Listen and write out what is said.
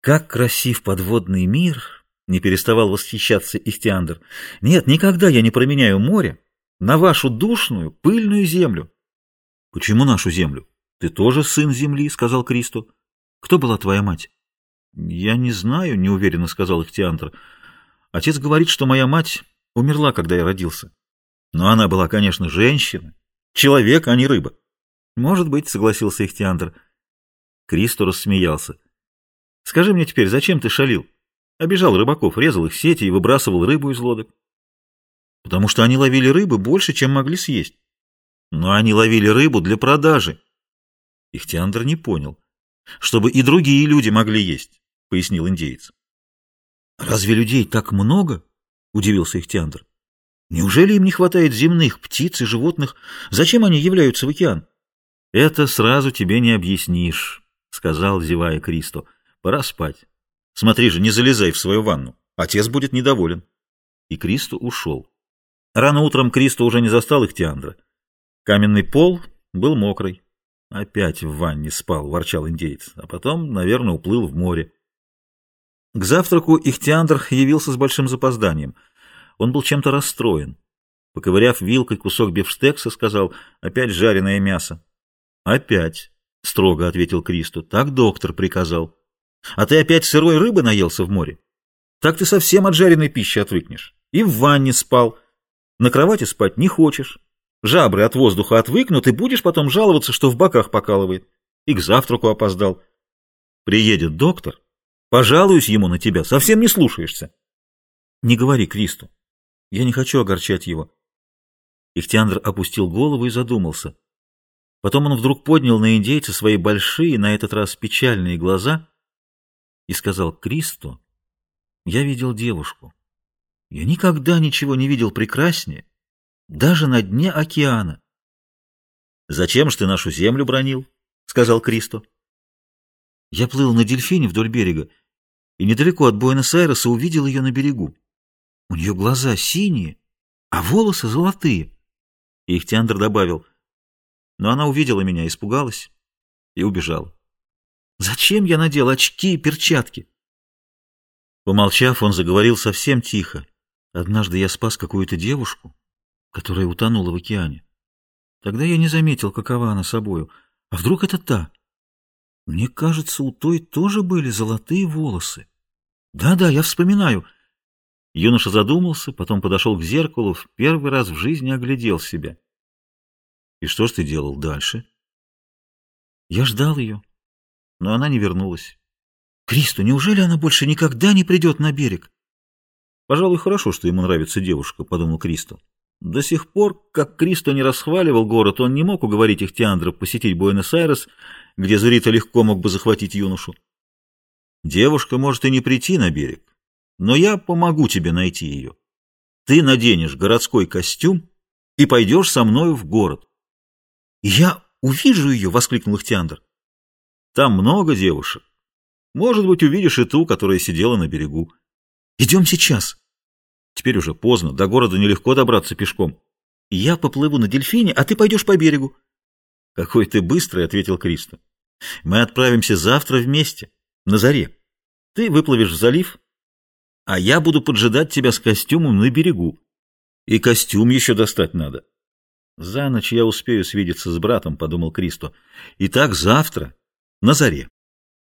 Как красив подводный мир! Не переставал восхищаться Ихтиандр. Нет, никогда я не променяю море на вашу душную, пыльную землю. Почему нашу землю? Ты тоже сын земли, сказал Кристо. Кто была твоя мать? Я не знаю, неуверенно сказал Ихтиандр. Отец говорит, что моя мать умерла, когда я родился. Но она была, конечно, женщина, человек, а не рыба. Может быть, согласился Ихтиандр. Кристо рассмеялся. Скажи мне теперь, зачем ты шалил? Обижал рыбаков, резал их сети и выбрасывал рыбу из лодок. Потому что они ловили рыбы больше, чем могли съесть. Но они ловили рыбу для продажи. Ихтиандр не понял. Чтобы и другие люди могли есть, пояснил индеец. Разве людей так много? Удивился Ихтиандр. Неужели им не хватает земных птиц и животных? Зачем они являются в океан? Это сразу тебе не объяснишь, сказал, зевая Кристо. Пора спать. Смотри же, не залезай в свою ванну. Отец будет недоволен. И Кристо ушел. Рано утром Кристо уже не застал их Тиандра. Каменный пол был мокрый. Опять в ванне спал, ворчал индейец, а потом, наверное, уплыл в море. К завтраку Ихтиандр явился с большим запозданием. Он был чем-то расстроен. Поковыряв вилкой кусок бифштекса, сказал «Опять жареное мясо». «Опять», — строго ответил Кристо, — «так доктор приказал». А ты опять сырой рыбы наелся в море? Так ты совсем от жареной пищи отвыкнешь. И в ванне спал. На кровати спать не хочешь. Жабры от воздуха отвыкнут, и будешь потом жаловаться, что в боках покалывает. И к завтраку опоздал. Приедет доктор, пожалуюсь ему на тебя, совсем не слушаешься. Не говори Кристу. Я не хочу огорчать его. Ихтиандр опустил голову и задумался. Потом он вдруг поднял на индейца свои большие, на этот раз печальные глаза и сказал Кристу, «Я видел девушку. Я никогда ничего не видел прекраснее, даже на дне океана». «Зачем ж ты нашу землю бронил?» — сказал Кристо. Я плыл на дельфине вдоль берега и недалеко от Буэнос-Айреса увидел ее на берегу. У нее глаза синие, а волосы золотые. Ихтиандр добавил, но она увидела меня, испугалась и убежала. Зачем я надел очки и перчатки? Помолчав, он заговорил совсем тихо. Однажды я спас какую-то девушку, которая утонула в океане. Тогда я не заметил, какова она собою. А вдруг это та? Мне кажется, у той тоже были золотые волосы. Да-да, я вспоминаю. Юноша задумался, потом подошел к зеркалу, в первый раз в жизни оглядел себя. И что ж ты делал дальше? Я ждал ее но она не вернулась. Кристо, неужели она больше никогда не придет на берег? Пожалуй, хорошо, что ему нравится девушка, подумал Кристо. До сих пор, как Кристо не расхваливал город, он не мог уговорить их Тиандра посетить Буэнос-Айрес, где Зурита легко мог бы захватить юношу. Девушка может и не прийти на берег, но я помогу тебе найти ее. Ты наденешь городской костюм и пойдешь со мною в город. — Я увижу ее! — воскликнул Ихтиандр. Там много девушек. Может быть, увидишь и ту, которая сидела на берегу. Идем сейчас. Теперь уже поздно, до города нелегко добраться пешком. Я поплыву на дельфине, а ты пойдешь по берегу. Какой ты быстрый, ответил Кристо. Мы отправимся завтра вместе, на заре. Ты выплывешь в залив, а я буду поджидать тебя с костюмом на берегу. И костюм еще достать надо. За ночь я успею свидеться с братом, подумал Кристо. Итак, завтра на заре.